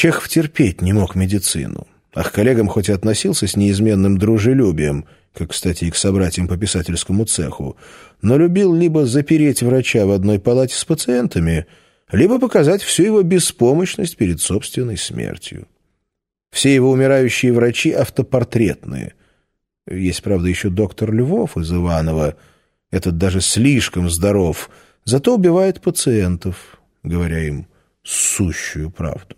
Чехов терпеть не мог медицину, а к коллегам хоть и относился с неизменным дружелюбием, как, кстати, и к собратьям по писательскому цеху, но любил либо запереть врача в одной палате с пациентами, либо показать всю его беспомощность перед собственной смертью. Все его умирающие врачи автопортретные. Есть, правда, еще доктор Львов из Иванова. Этот даже слишком здоров, зато убивает пациентов, говоря им сущую правду.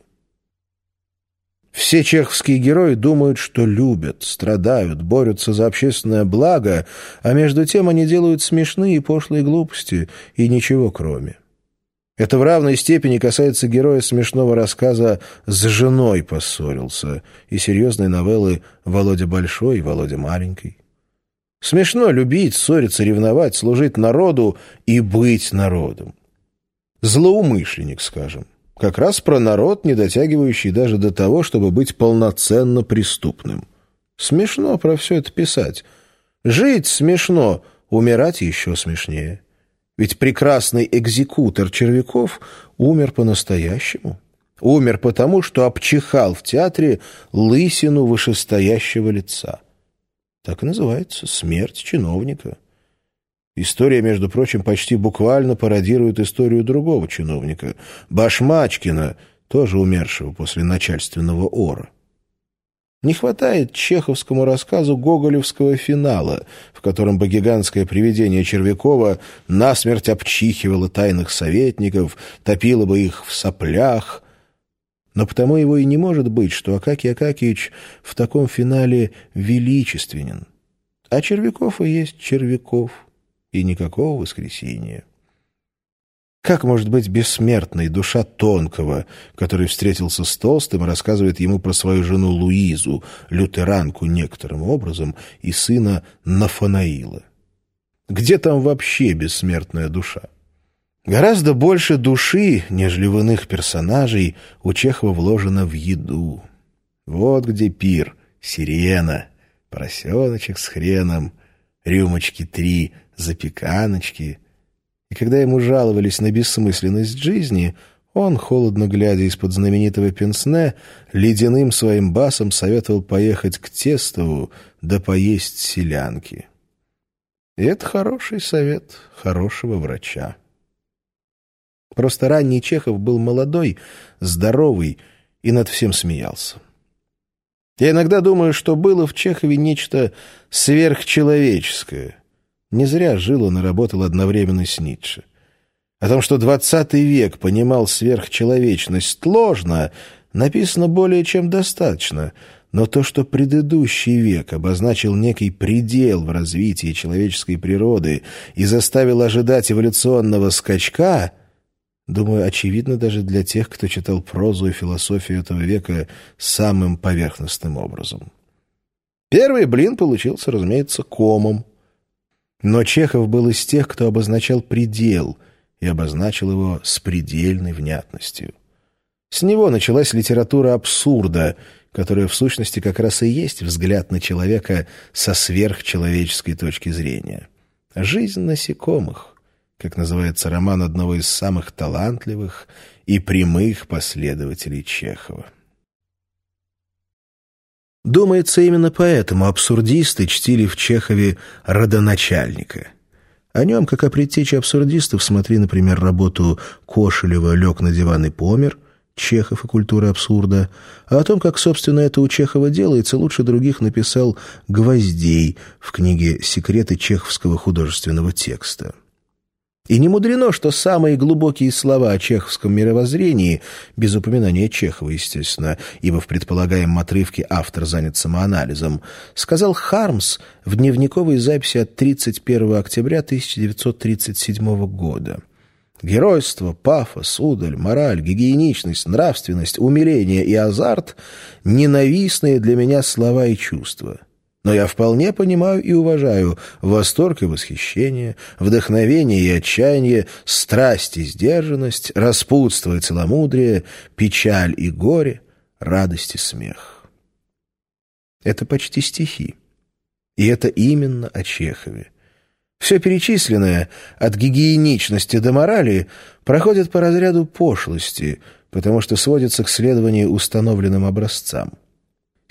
Все чеховские герои думают, что любят, страдают, борются за общественное благо, а между тем они делают смешные и пошлые глупости, и ничего кроме. Это в равной степени касается героя смешного рассказа «С женой поссорился» и серьезной новеллы «Володя большой и Володя маленький». Смешно любить, ссориться, ревновать, служить народу и быть народом. Злоумышленник, скажем. Как раз про народ, не дотягивающий даже до того, чтобы быть полноценно преступным. Смешно про все это писать. Жить смешно, умирать еще смешнее. Ведь прекрасный экзекутор Червяков умер по-настоящему. Умер потому, что обчихал в театре лысину вышестоящего лица. Так и называется «Смерть чиновника». История, между прочим, почти буквально пародирует историю другого чиновника, Башмачкина, тоже умершего после начальственного ора. Не хватает чеховскому рассказу гоголевского финала, в котором бы гигантское привидение Червякова насмерть обчихивало тайных советников, топило бы их в соплях. Но потому его и не может быть, что Акакий Акакиевич в таком финале величественен. А Червяков и есть Червяков и никакого воскресения. Как может быть бессмертной душа Тонкого, который встретился с Толстым и рассказывает ему про свою жену Луизу, лютеранку некоторым образом, и сына Нафанаила? Где там вообще бессмертная душа? Гораздо больше души, нежели в иных персонажей, у Чехова вложено в еду. Вот где пир, сирена, поросеночек с хреном, рюмочки три, запеканочки. И когда ему жаловались на бессмысленность жизни, он, холодно глядя из-под знаменитого пенсне, ледяным своим басом советовал поехать к Тестову да поесть селянки. И это хороший совет хорошего врача. Просто ранний Чехов был молодой, здоровый и над всем смеялся. Я иногда думаю, что было в Чехове нечто сверхчеловеческое — не зря жил он и работал одновременно с Ницше. О том, что двадцатый век понимал сверхчеловечность сложно, написано более чем достаточно, но то, что предыдущий век обозначил некий предел в развитии человеческой природы и заставил ожидать эволюционного скачка, думаю, очевидно даже для тех, кто читал прозу и философию этого века самым поверхностным образом. Первый блин получился, разумеется, комом. Но Чехов был из тех, кто обозначал предел, и обозначил его с предельной внятностью. С него началась литература абсурда, которая в сущности как раз и есть взгляд на человека со сверхчеловеческой точки зрения. «Жизнь насекомых», как называется роман одного из самых талантливых и прямых последователей Чехова. Думается, именно поэтому абсурдисты чтили в Чехове родоначальника. О нем, как о предтече абсурдистов, смотри, например, работу Кошелева «Лег на диван и помер», Чехов и культура абсурда, а о том, как, собственно, это у Чехова делается, лучше других написал Гвоздей в книге «Секреты чеховского художественного текста». И не мудрено, что самые глубокие слова о чеховском мировоззрении, без упоминания Чехова, естественно, ибо в предполагаемом отрывке автор занят самоанализом, сказал Хармс в дневниковой записи от 31 октября 1937 года. Геройство, пафос, удаль, мораль, гигиеничность, нравственность, умиление и азарт — ненавистные для меня слова и чувства — но я вполне понимаю и уважаю восторг и восхищение, вдохновение и отчаяние, страсть и сдержанность, распутство и целомудрие, печаль и горе, радость и смех. Это почти стихи. И это именно о Чехове. Все перечисленное, от гигиеничности до морали, проходит по разряду пошлости, потому что сводится к следованию установленным образцам.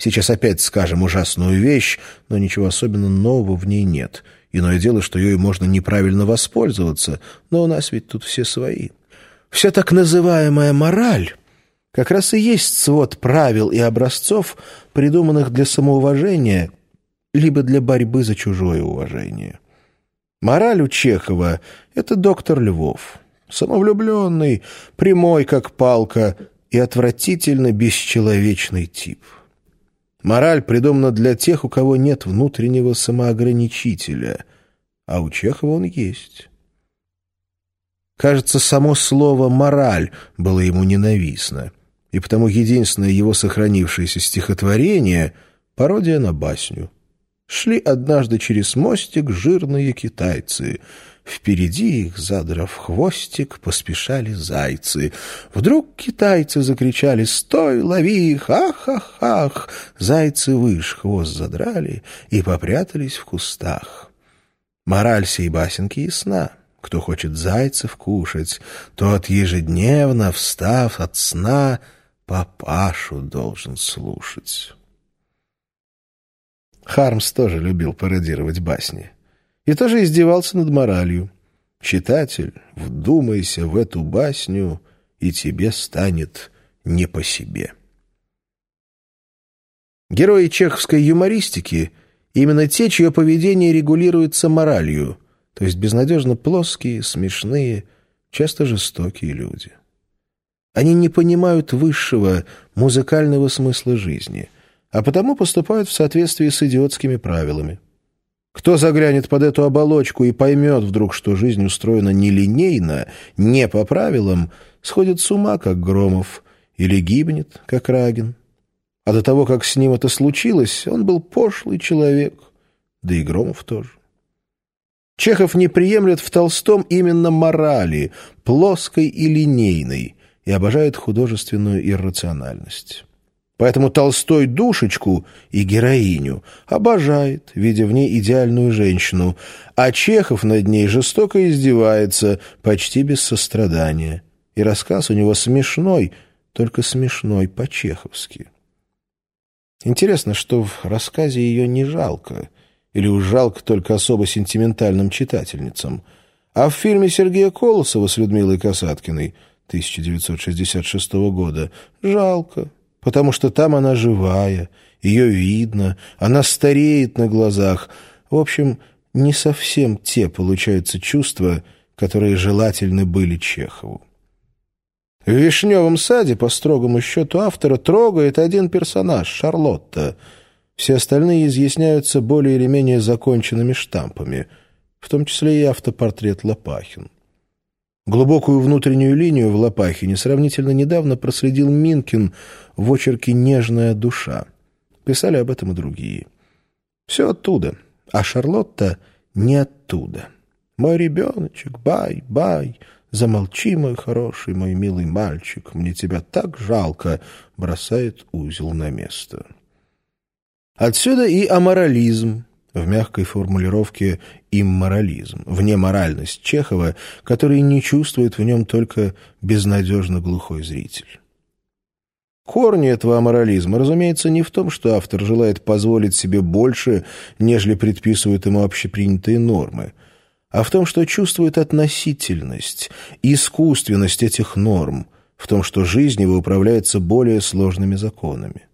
Сейчас опять скажем ужасную вещь, но ничего особенно нового в ней нет. Иное дело, что ею можно неправильно воспользоваться, но у нас ведь тут все свои. Вся так называемая мораль как раз и есть свод правил и образцов, придуманных для самоуважения либо для борьбы за чужое уважение. Мораль у Чехова — это доктор Львов. Самовлюбленный, прямой, как палка, и отвратительно бесчеловечный тип. Мораль придумана для тех, у кого нет внутреннего самоограничителя, а у Чехова он есть. Кажется, само слово «мораль» было ему ненавистно, и потому единственное его сохранившееся стихотворение — пародия на басню. Шли однажды через мостик жирные китайцы — Впереди их, задрав хвостик, поспешали зайцы. Вдруг китайцы закричали «Стой, лови их! Ах-ах-ах!» Зайцы выше хвост задрали и попрятались в кустах. Мораль сей басенки ясна. Кто хочет зайцев кушать, тот ежедневно, встав от сна, папашу должен слушать. Хармс тоже любил пародировать басни и тоже издевался над моралью. Читатель, вдумайся в эту басню, и тебе станет не по себе. Герои чеховской юмористики — именно те, чье поведение регулируется моралью, то есть безнадежно плоские, смешные, часто жестокие люди. Они не понимают высшего музыкального смысла жизни, а потому поступают в соответствии с идиотскими правилами. Кто заглянет под эту оболочку и поймет вдруг, что жизнь устроена нелинейно, не по правилам, сходит с ума, как Громов, или гибнет, как Рагин. А до того, как с ним это случилось, он был пошлый человек, да и Громов тоже. Чехов не приемлет в Толстом именно морали, плоской и линейной, и обожает художественную иррациональность. Поэтому Толстой душечку и героиню обожает, видя в ней идеальную женщину, а Чехов над ней жестоко издевается, почти без сострадания. И рассказ у него смешной, только смешной по-чеховски. Интересно, что в рассказе ее не жалко, или уж жалко только особо сентиментальным читательницам. А в фильме Сергея Колосова с Людмилой Касаткиной 1966 года жалко потому что там она живая, ее видно, она стареет на глазах. В общем, не совсем те получаются чувства, которые желательны были Чехову. В «Вишневом саде», по строгому счету автора, трогает один персонаж — Шарлотта. Все остальные изъясняются более или менее законченными штампами, в том числе и автопортрет Лопахин. Глубокую внутреннюю линию в Лопахине сравнительно недавно проследил Минкин в очерке «Нежная душа». Писали об этом и другие. Все оттуда, а Шарлотта не оттуда. «Мой ребеночек, бай, бай, замолчи, мой хороший, мой милый мальчик, мне тебя так жалко», бросает узел на место. Отсюда и аморализм, в мягкой формулировке «имморализм», внеморальность Чехова, который не чувствует в нем только безнадежно глухой зритель. Корни этого аморализма, разумеется, не в том, что автор желает позволить себе больше, нежели предписывают ему общепринятые нормы, а в том, что чувствует относительность, искусственность этих норм, в том, что жизнь его управляется более сложными законами.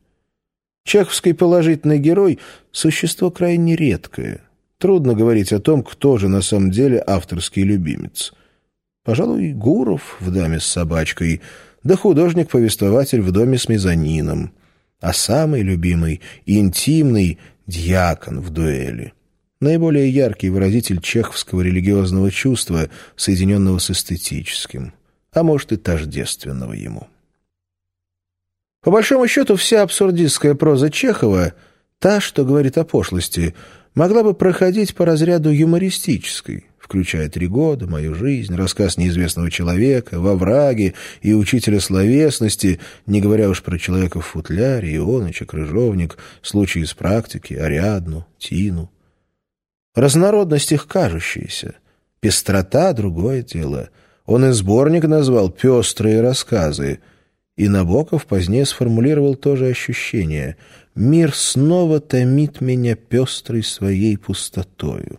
Чеховский положительный герой — существо крайне редкое. Трудно говорить о том, кто же на самом деле авторский любимец. Пожалуй, Гуров в «Даме с собачкой», да художник-повествователь в «Доме с мезонином», а самый любимый интимный — дьякон в «Дуэли». Наиболее яркий выразитель чеховского религиозного чувства, соединенного с эстетическим, а может и тождественного ему. По большому счету, вся абсурдистская проза Чехова, та, что говорит о пошлости, могла бы проходить по разряду юмористической, включая «Три года», «Мою жизнь», рассказ неизвестного человека, «Во враге» и «Учителя словесности», не говоря уж про человека в футляре, Ионыча, Крыжовник, случаи из практики, Ариадну, Тину. Разнородность их кажущаяся, пестрота — другое дело. Он и сборник назвал «Пестрые рассказы», И Набоков позднее сформулировал то же ощущение. «Мир снова томит меня пестрой своей пустотою».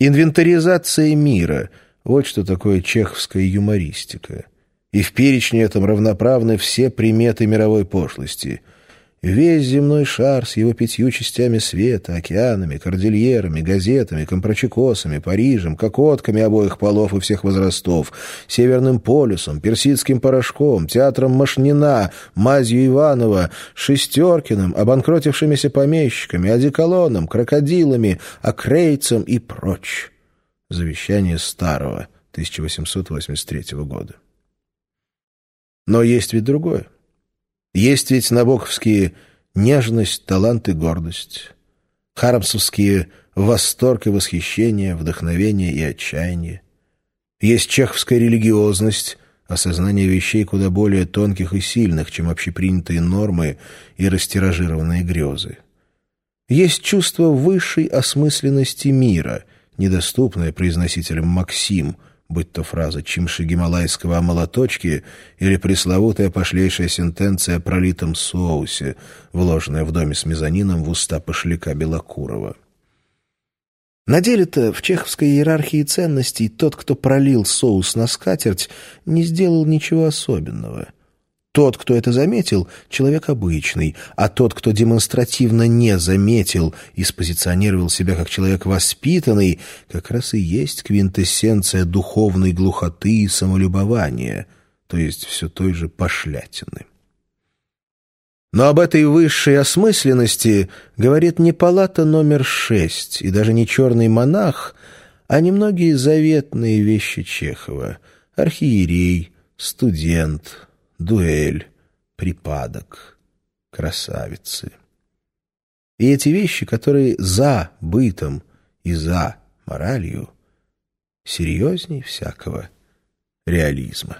Инвентаризация мира — вот что такое чеховская юмористика. И в перечне этом равноправны все приметы мировой пошлости — Весь земной шар с его пятью частями света, океанами, кордильерами, газетами, компрочекосами, Парижем, кокотками обоих полов и всех возрастов, Северным полюсом, персидским порошком, театром Машнина, мазью Иванова, Шестеркиным, обанкротившимися помещиками, одеколоном, крокодилами, окрейцем и прочь. Завещание старого, 1883 года. Но есть ведь другое. Есть ведь набоковские нежность, талант и гордость, харамсовские восторг и восхищение, вдохновение и отчаяние. Есть чеховская религиозность, осознание вещей куда более тонких и сильных, чем общепринятые нормы и растиражированные грезы. Есть чувство высшей осмысленности мира, недоступное произносителям Максим – будь то фраза «чимши гималайского о молоточке» или пресловутая пошлейшая сентенция о пролитом соусе, вложенная в доме с мезонином в уста пошляка Белокурова. На деле-то в чеховской иерархии ценностей тот, кто пролил соус на скатерть, не сделал ничего особенного — тот, кто это заметил, человек обычный, а тот, кто демонстративно не заметил и спозиционировал себя как человек воспитанный, как раз и есть квинтэссенция духовной глухоты и самолюбования, то есть все той же пошлятины. Но об этой высшей осмысленности говорит не палата номер шесть и даже не черный монах, а немногие заветные вещи Чехова — архиерей, студент, дуэль, припадок, красавицы. И эти вещи, которые за бытом и за моралью, серьезней всякого реализма.